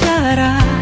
bicara